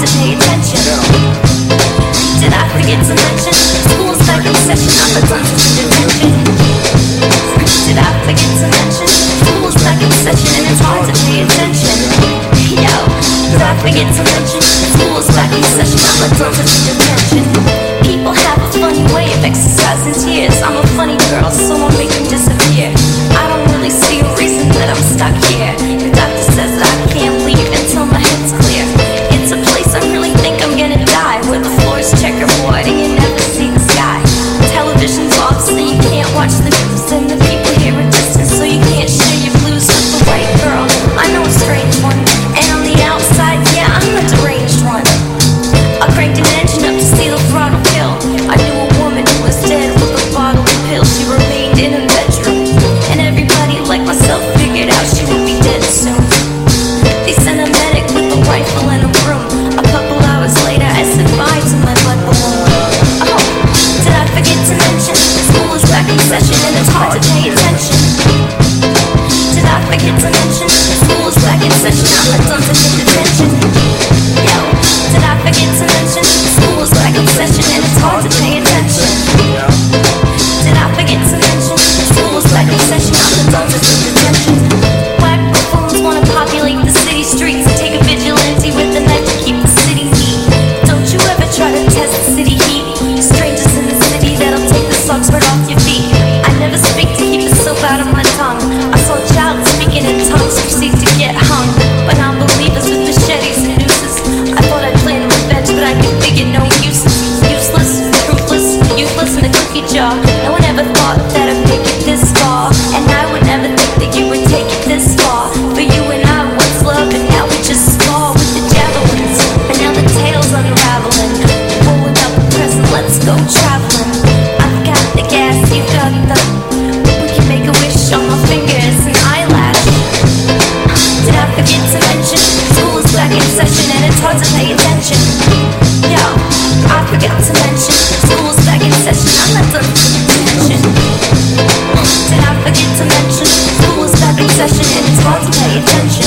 to pay attention. Did I forget to mention? School's back in session, I'm the dunces in. Did I forget to mention? School's back in session and it's hard to pay attention. Yo, did I forget to mention? School's back in session, I'm the dunces in. I'm not forget the it's hard to pay attention. Yo, I forgot to mention school's back in session. I'm attention. Did I forget to mention school's back in session it's hard to pay attention?